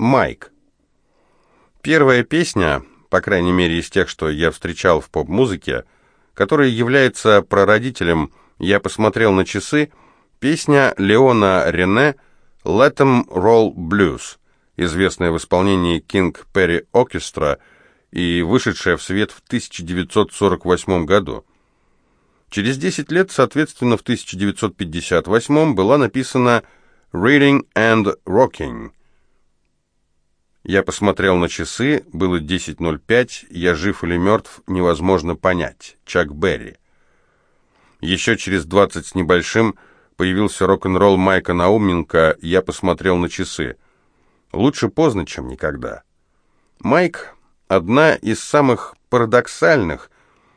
Майк. Первая песня, по крайней мере из тех, что я встречал в поп-музыке, которая является прародителем «Я посмотрел на часы», песня Леона Рене «Let 'em Roll Blues», известная в исполнении King Perry Orchestra и вышедшая в свет в 1948 году. Через 10 лет, соответственно, в 1958 была написана «Reading and Rocking». Я посмотрел на часы, было 10.05, я жив или мертв, невозможно понять. Чак Берри. Еще через 20 с небольшим появился рок-н-ролл Майка Науменко, я посмотрел на часы. Лучше поздно, чем никогда. Майк — одна из самых парадоксальных,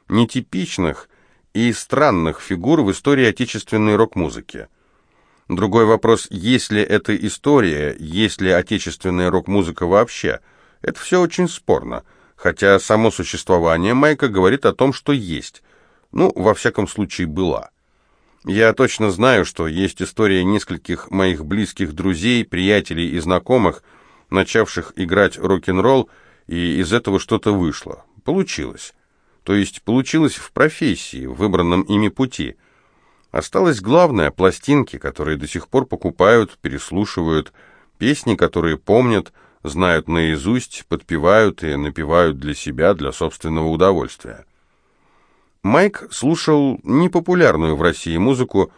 нетипичных и странных фигур в истории отечественной рок-музыки. Другой вопрос, есть ли это история, есть ли отечественная рок-музыка вообще. Это все очень спорно, хотя само существование Майка говорит о том, что есть. Ну, во всяком случае, была. Я точно знаю, что есть история нескольких моих близких друзей, приятелей и знакомых, начавших играть рок-н-ролл, и из этого что-то вышло. Получилось. То есть получилось в профессии, в выбранном ими пути. Осталось главное – пластинки, которые до сих пор покупают, переслушивают, песни, которые помнят, знают наизусть, подпевают и напевают для себя, для собственного удовольствия. Майк слушал непопулярную в России музыку,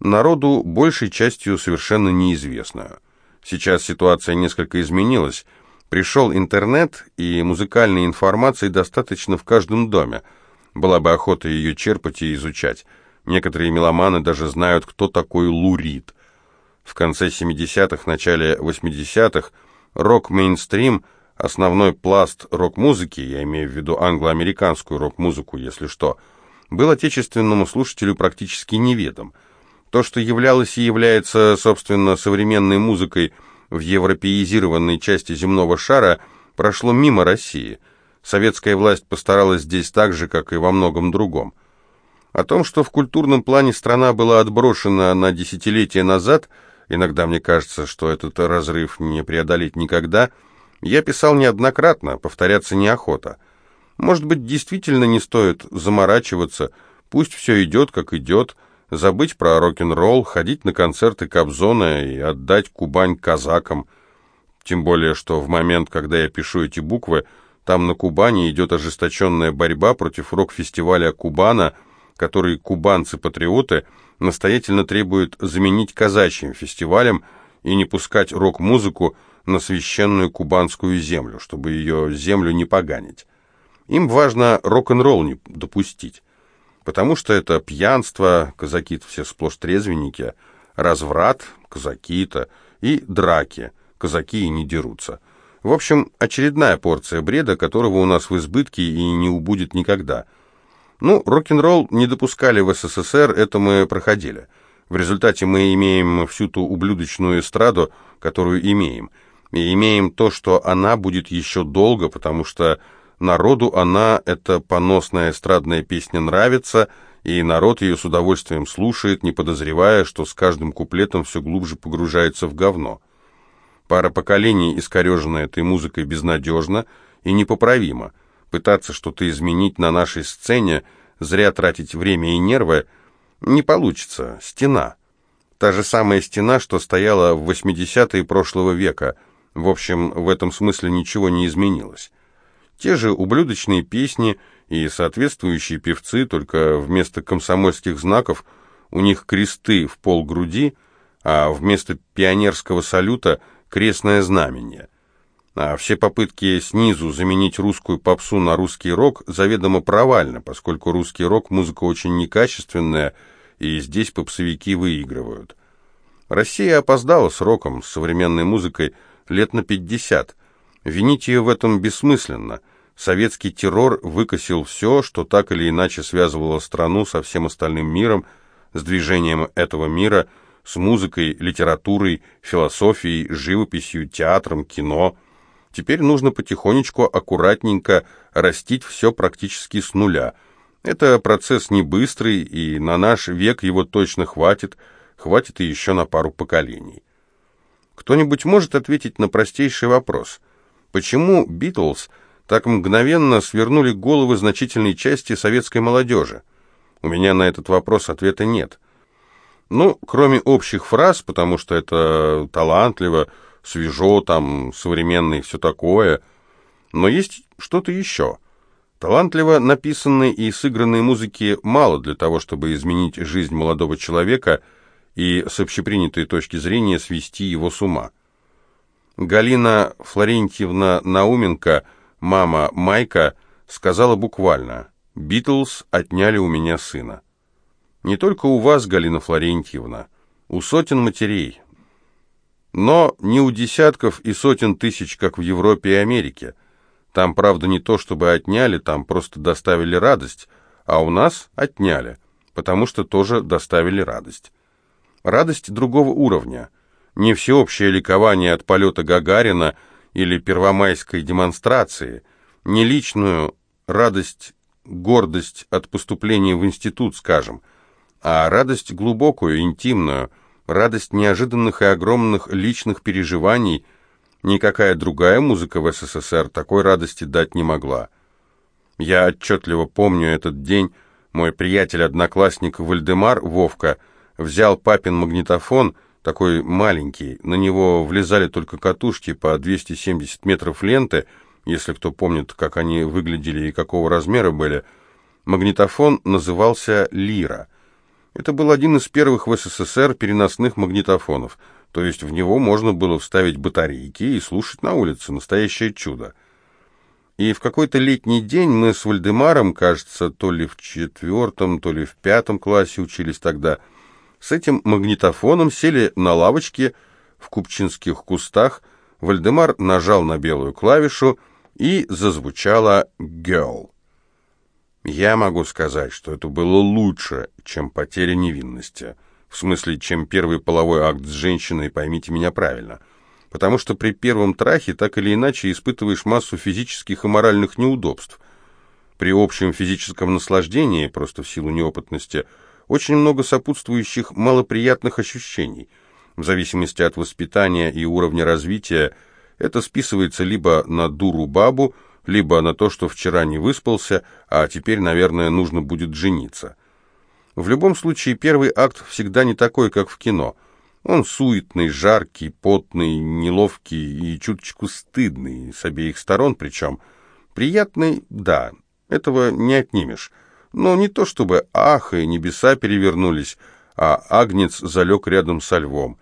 народу большей частью совершенно неизвестную. Сейчас ситуация несколько изменилась. Пришел интернет, и музыкальной информации достаточно в каждом доме. Была бы охота ее черпать и изучать. Некоторые меломаны даже знают, кто такой Лурид. В конце 70-х, начале 80-х рок-мейнстрим – основной пласт рок-музыки, я имею в виду англо-американскую рок-музыку, если что, был отечественному слушателю практически неведом. То, что являлось и является, собственно, современной музыкой в европеизированной части земного шара, прошло мимо России. Советская власть постаралась здесь так же, как и во многом другом. О том, что в культурном плане страна была отброшена на десятилетия назад, иногда мне кажется, что этот разрыв не преодолеть никогда – я писал неоднократно, повторяться неохота. Может быть, действительно не стоит заморачиваться, пусть все идет, как идет, забыть про рок-н-ролл, ходить на концерты Кобзона и отдать Кубань казакам. Тем более, что в момент, когда я пишу эти буквы, там на Кубани идет ожесточенная борьба против рок-фестиваля Кубана, который кубанцы-патриоты настоятельно требуют заменить казачьим фестивалем и не пускать рок-музыку, на священную кубанскую землю, чтобы ее землю не поганить. Им важно рок-н-ролл не допустить, потому что это пьянство, казаки-то все сплошь трезвенники, разврат, казаки-то, и драки, казаки и не дерутся. В общем, очередная порция бреда, которого у нас в избытке и не убудет никогда. Ну, рок-н-ролл не допускали в СССР, это мы проходили. В результате мы имеем всю ту ублюдочную эстраду, которую имеем – и имеем то, что она будет еще долго, потому что народу она, эта поносная эстрадная песня, нравится, и народ ее с удовольствием слушает, не подозревая, что с каждым куплетом все глубже погружается в говно. Пара поколений, искореженная этой музыкой, безнадежна и непоправима. Пытаться что-то изменить на нашей сцене, зря тратить время и нервы, не получится. Стена. Та же самая стена, что стояла в 80-е прошлого века – в общем, в этом смысле ничего не изменилось. Те же ублюдочные песни и соответствующие певцы, только вместо комсомольских знаков у них кресты в пол груди, а вместо пионерского салюта крестное знамение. А все попытки снизу заменить русскую попсу на русский рок заведомо провальны, поскольку русский рок – музыка очень некачественная, и здесь попсовики выигрывают. Россия опоздала с роком, с современной музыкой – лет на 50. Винить ее в этом бессмысленно. Советский террор выкосил все, что так или иначе связывало страну со всем остальным миром, с движением этого мира, с музыкой, литературой, философией, живописью, театром, кино. Теперь нужно потихонечку, аккуратненько растить все практически с нуля. Это процесс не быстрый, и на наш век его точно хватит, хватит и еще на пару поколений. Кто-нибудь может ответить на простейший вопрос? Почему «Битлз» так мгновенно свернули головы значительной части советской молодежи? У меня на этот вопрос ответа нет. Ну, кроме общих фраз, потому что это талантливо, свежо, там, современно и все такое. Но есть что-то еще. Талантливо написанной и сыгранной музыки мало для того, чтобы изменить жизнь молодого человека и с общепринятой точки зрения свести его с ума. Галина Флорентьевна Науменко, мама Майка, сказала буквально «Битлз отняли у меня сына». Не только у вас, Галина Флорентьевна, у сотен матерей, но не у десятков и сотен тысяч, как в Европе и Америке. Там, правда, не то чтобы отняли, там просто доставили радость, а у нас отняли, потому что тоже доставили радость. Радость другого уровня. Не всеобщее ликование от полета Гагарина или первомайской демонстрации, не личную радость, гордость от поступления в институт, скажем – а радость глубокую, интимную, радость неожиданных и огромных личных переживаний. Никакая другая музыка в СССР такой радости дать не могла. Я отчетливо помню этот день. Мой приятель-одноклассник Вальдемар Вовка взял папин магнитофон, такой маленький, на него влезали только катушки по 270 метров ленты, если кто помнит, как они выглядели и какого размера были. Магнитофон назывался «Лира». Это был один из первых в СССР переносных магнитофонов, то есть в него можно было вставить батарейки и слушать на улице. Настоящее чудо. И в какой-то летний день мы с Вальдемаром, кажется, то ли в четвертом, то ли в пятом классе учились тогда, с этим магнитофоном сели на лавочке в купчинских кустах, Вальдемар нажал на белую клавишу, и зазвучала «Girl». Я могу сказать, что это было лучше, чем потеря невинности. В смысле, чем первый половой акт с женщиной, поймите меня правильно. Потому что при первом трахе так или иначе испытываешь массу физических и моральных неудобств. При общем физическом наслаждении, просто в силу неопытности, очень много сопутствующих малоприятных ощущений. В зависимости от воспитания и уровня развития, это списывается либо на дуру-бабу, либо на то, что вчера не выспался, а теперь, наверное, нужно будет жениться. В любом случае, первый акт всегда не такой, как в кино. Он суетный, жаркий, потный, неловкий и чуточку стыдный, с обеих сторон причем. Приятный, да, этого не отнимешь. Но не то чтобы ах, и небеса перевернулись, а агнец залег рядом со львом.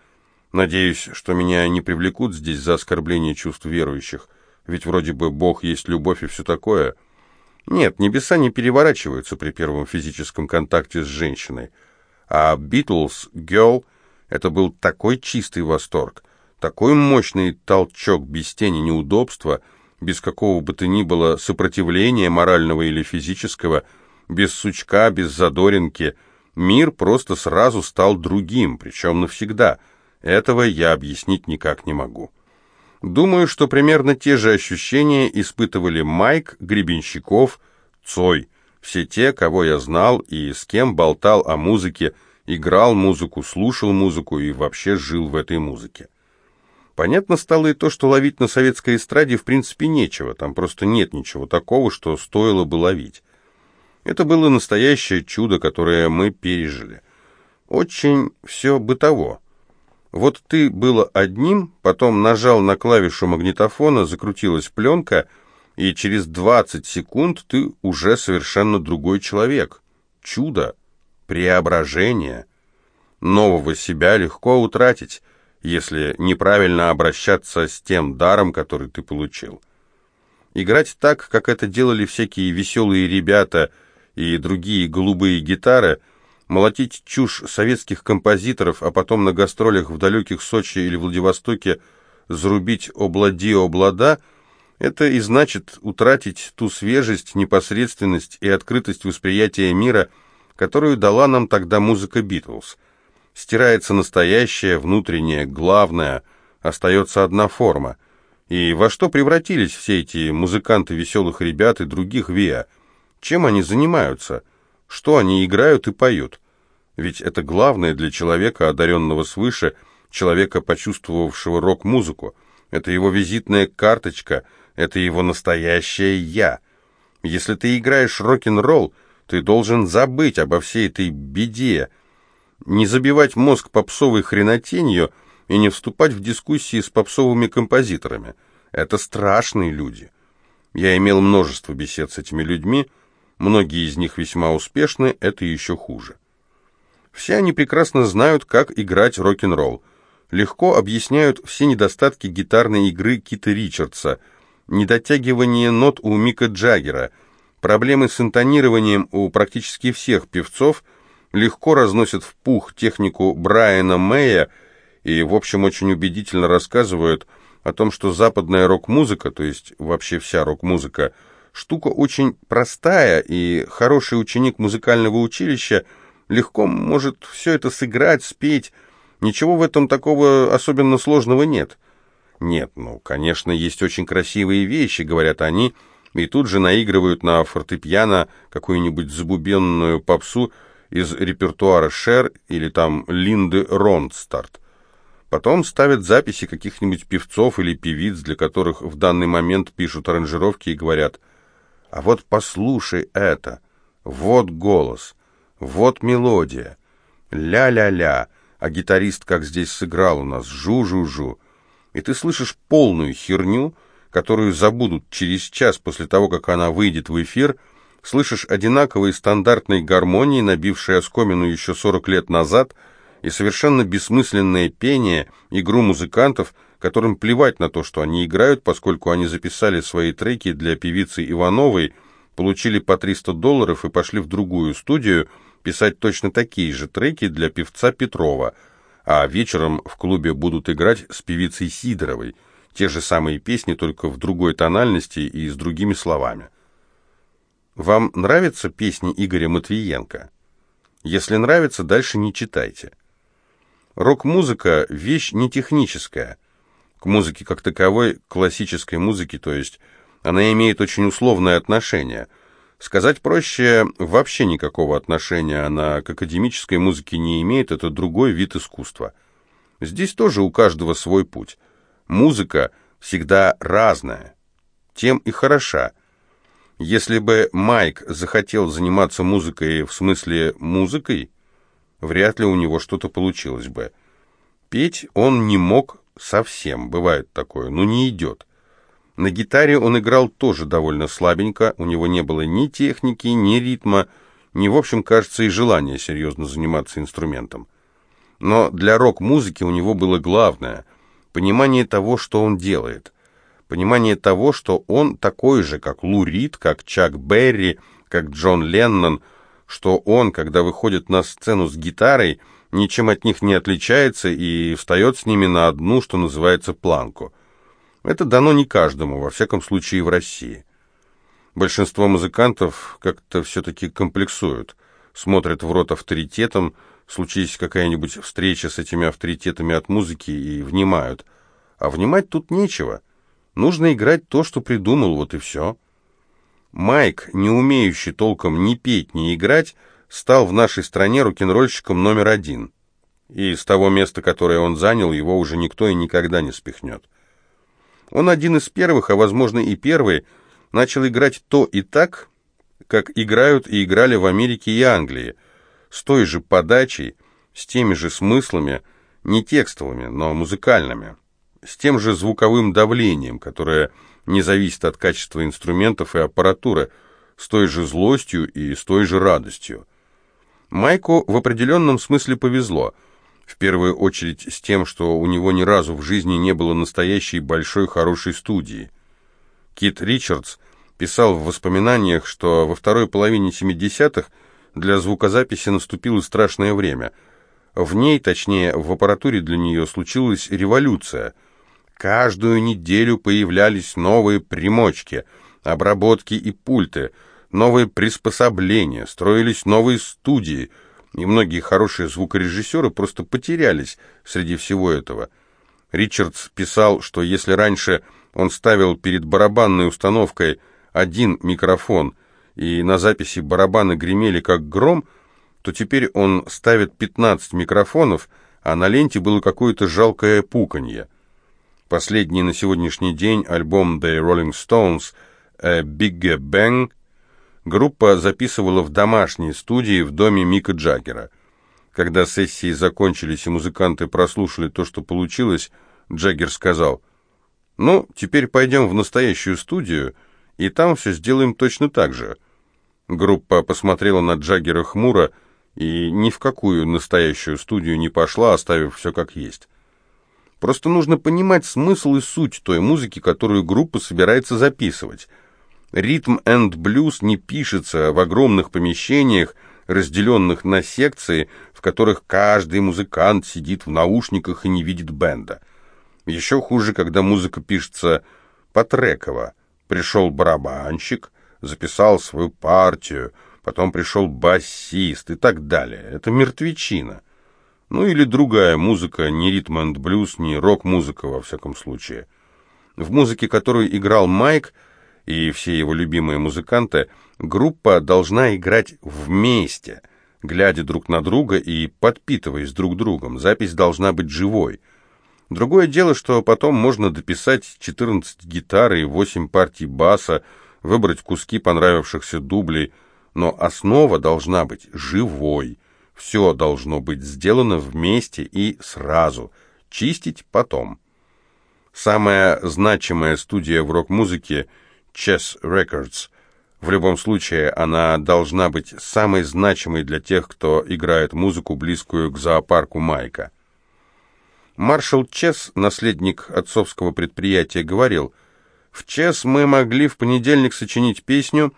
Надеюсь, что меня не привлекут здесь за оскорбление чувств верующих ведь вроде бы Бог есть любовь и все такое. Нет, небеса не переворачиваются при первом физическом контакте с женщиной. А «Битлз», «Girl» — это был такой чистый восторг, такой мощный толчок без тени неудобства, без какого бы то ни было сопротивления морального или физического, без сучка, без задоринки. Мир просто сразу стал другим, причем навсегда. Этого я объяснить никак не могу. Думаю, что примерно те же ощущения испытывали Майк, Гребенщиков, Цой, все те, кого я знал и с кем болтал о музыке, играл музыку, слушал музыку и вообще жил в этой музыке. Понятно стало и то, что ловить на советской эстраде в принципе нечего, там просто нет ничего такого, что стоило бы ловить. Это было настоящее чудо, которое мы пережили. Очень все бытово. Вот ты было одним, потом нажал на клавишу магнитофона, закрутилась пленка, и через 20 секунд ты уже совершенно другой человек. Чудо, преображение. Нового себя легко утратить, если неправильно обращаться с тем даром, который ты получил. Играть так, как это делали всякие веселые ребята и другие голубые гитары – молотить чушь советских композиторов, а потом на гастролях в далеких Сочи или Владивостоке зарубить облади-облада, это и значит утратить ту свежесть, непосредственность и открытость восприятия мира, которую дала нам тогда музыка Битлз. Стирается настоящее, внутреннее, главное, остается одна форма. И во что превратились все эти музыканты веселых ребят и других ВИА? Чем они занимаются? Что они играют и поют? Ведь это главное для человека, одаренного свыше, человека, почувствовавшего рок-музыку. Это его визитная карточка, это его настоящее «я». Если ты играешь рок-н-ролл, ты должен забыть обо всей этой беде, не забивать мозг попсовой хренотенью и не вступать в дискуссии с попсовыми композиторами. Это страшные люди. Я имел множество бесед с этими людьми, многие из них весьма успешны, это еще хуже. Все они прекрасно знают, как играть рок-н-ролл. Легко объясняют все недостатки гитарной игры Кита Ричардса, недотягивание нот у Мика Джаггера, проблемы с интонированием у практически всех певцов, легко разносят в пух технику Брайана Мэя и, в общем, очень убедительно рассказывают о том, что западная рок-музыка, то есть вообще вся рок-музыка, штука очень простая, и хороший ученик музыкального училища – легко может все это сыграть, спеть. Ничего в этом такого особенно сложного нет. Нет, ну, конечно, есть очень красивые вещи, говорят они, и тут же наигрывают на фортепиано какую-нибудь забубенную попсу из репертуара Шер или там Линды Ронстарт. Потом ставят записи каких-нибудь певцов или певиц, для которых в данный момент пишут аранжировки и говорят «А вот послушай это, вот голос». Вот мелодия. Ля-ля-ля. А гитарист как здесь сыграл у нас. Жу-жу-жу. И ты слышишь полную херню, которую забудут через час после того, как она выйдет в эфир, слышишь одинаковые стандартные гармонии, набившие оскомину еще 40 лет назад, и совершенно бессмысленное пение, игру музыкантов, которым плевать на то, что они играют, поскольку они записали свои треки для певицы Ивановой, получили по 300 долларов и пошли в другую студию, писать точно такие же треки для певца Петрова, а вечером в клубе будут играть с певицей Сидоровой, те же самые песни, только в другой тональности и с другими словами. Вам нравятся песни Игоря Матвиенко? Если нравится, дальше не читайте. Рок-музыка – вещь не техническая. К музыке как таковой, классической музыке, то есть, она имеет очень условное отношение – Сказать проще, вообще никакого отношения она к академической музыке не имеет, это другой вид искусства. Здесь тоже у каждого свой путь. Музыка всегда разная, тем и хороша. Если бы Майк захотел заниматься музыкой в смысле музыкой, вряд ли у него что-то получилось бы. Петь он не мог совсем, бывает такое, но не идет. На гитаре он играл тоже довольно слабенько, у него не было ни техники, ни ритма, ни, в общем, кажется, и желания серьезно заниматься инструментом. Но для рок-музыки у него было главное – понимание того, что он делает. Понимание того, что он такой же, как Лу Рид, как Чак Берри, как Джон Леннон, что он, когда выходит на сцену с гитарой, ничем от них не отличается и встает с ними на одну, что называется, планку – это дано не каждому, во всяком случае в России. Большинство музыкантов как-то все-таки комплексуют, смотрят в рот авторитетом, случись какая-нибудь встреча с этими авторитетами от музыки и внимают. А внимать тут нечего. Нужно играть то, что придумал, вот и все. Майк, не умеющий толком ни петь, ни играть, стал в нашей стране рок-н-ролльщиком номер один. И с того места, которое он занял, его уже никто и никогда не спихнет. Он один из первых, а возможно и первый, начал играть то и так, как играют и играли в Америке и Англии, с той же подачей, с теми же смыслами, не текстовыми, но музыкальными, с тем же звуковым давлением, которое не зависит от качества инструментов и аппаратуры, с той же злостью и с той же радостью. Майку в определенном смысле повезло – в первую очередь с тем, что у него ни разу в жизни не было настоящей большой хорошей студии. Кит Ричардс писал в воспоминаниях, что во второй половине 70-х для звукозаписи наступило страшное время. В ней, точнее, в аппаратуре для нее случилась революция. Каждую неделю появлялись новые примочки, обработки и пульты, новые приспособления, строились новые студии – и многие хорошие звукорежиссеры просто потерялись среди всего этого. Ричардс писал, что если раньше он ставил перед барабанной установкой один микрофон, и на записи барабаны гремели как гром, то теперь он ставит 15 микрофонов, а на ленте было какое-то жалкое пуканье. Последний на сегодняшний день альбом The Rolling Stones A Big Bang группа записывала в домашней студии в доме Мика Джаггера. Когда сессии закончились и музыканты прослушали то, что получилось, Джаггер сказал, «Ну, теперь пойдем в настоящую студию, и там все сделаем точно так же». Группа посмотрела на Джаггера хмуро и ни в какую настоящую студию не пошла, оставив все как есть. Просто нужно понимать смысл и суть той музыки, которую группа собирается записывать. Ритм энд блюз не пишется в огромных помещениях, разделенных на секции, в которых каждый музыкант сидит в наушниках и не видит бенда. Еще хуже, когда музыка пишется потреково. Пришел барабанщик, записал свою партию, потом пришел басист и так далее. Это мертвечина. Ну или другая музыка, не ритм энд блюз, не рок-музыка во всяком случае. В музыке, которую играл Майк и все его любимые музыканты, группа должна играть вместе, глядя друг на друга и подпитываясь друг другом. Запись должна быть живой. Другое дело, что потом можно дописать 14 гитар и 8 партий баса, выбрать куски понравившихся дублей, но основа должна быть живой. Все должно быть сделано вместе и сразу, чистить потом. Самая значимая студия в рок-музыке — Chess Records. В любом случае, она должна быть самой значимой для тех, кто играет музыку, близкую к зоопарку Майка. Маршал Чес, наследник отцовского предприятия, говорил, «В Чес мы могли в понедельник сочинить песню,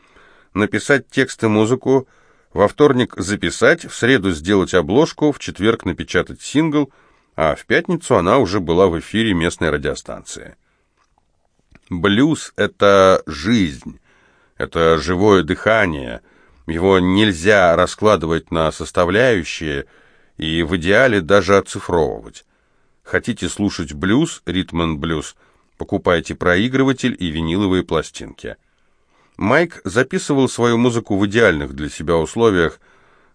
написать текст и музыку, во вторник записать, в среду сделать обложку, в четверг напечатать сингл, а в пятницу она уже была в эфире местной радиостанции. Блюз — это жизнь, это живое дыхание, его нельзя раскладывать на составляющие и в идеале даже оцифровывать. Хотите слушать блюз, ритм блюз, покупайте проигрыватель и виниловые пластинки. Майк записывал свою музыку в идеальных для себя условиях.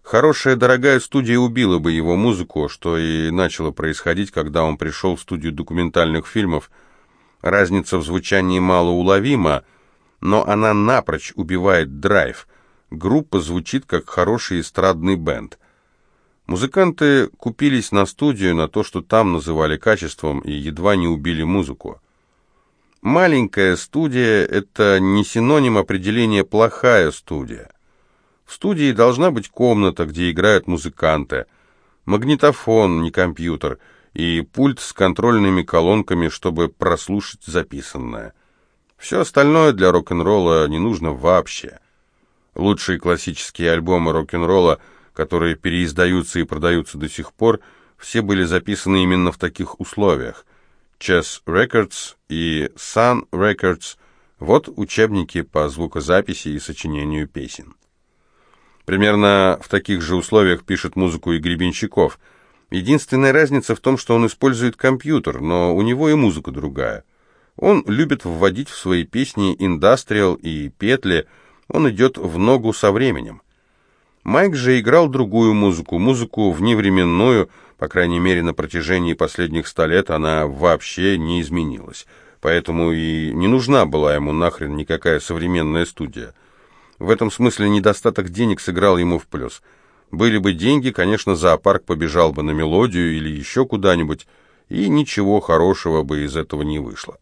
Хорошая дорогая студия убила бы его музыку, что и начало происходить, когда он пришел в студию документальных фильмов. Разница в звучании малоуловима, но она напрочь убивает драйв. Группа звучит как хороший эстрадный бенд. Музыканты купились на студию, на то, что там называли качеством, и едва не убили музыку. Маленькая студия – это не синоним определения «плохая студия». В студии должна быть комната, где играют музыканты, магнитофон, не компьютер, и пульт с контрольными колонками, чтобы прослушать записанное. Все остальное для рок-н-ролла не нужно вообще. Лучшие классические альбомы рок-н-ролла, которые переиздаются и продаются до сих пор, все были записаны именно в таких условиях. Chess Records и Sun Records – вот учебники по звукозаписи и сочинению песен. Примерно в таких же условиях пишет музыку и Гребенщиков. Единственная разница в том, что он использует компьютер, но у него и музыка другая. Он любит вводить в свои песни индастриал и петли, он идет в ногу со временем. Майк же играл другую музыку, музыку вневременную, по крайней мере, на протяжении последних ста лет она вообще не изменилась. Поэтому и не нужна была ему нахрен никакая современная студия. В этом смысле недостаток денег сыграл ему в плюс. Были бы деньги, конечно, зоопарк побежал бы на мелодию или еще куда-нибудь, и ничего хорошего бы из этого не вышло.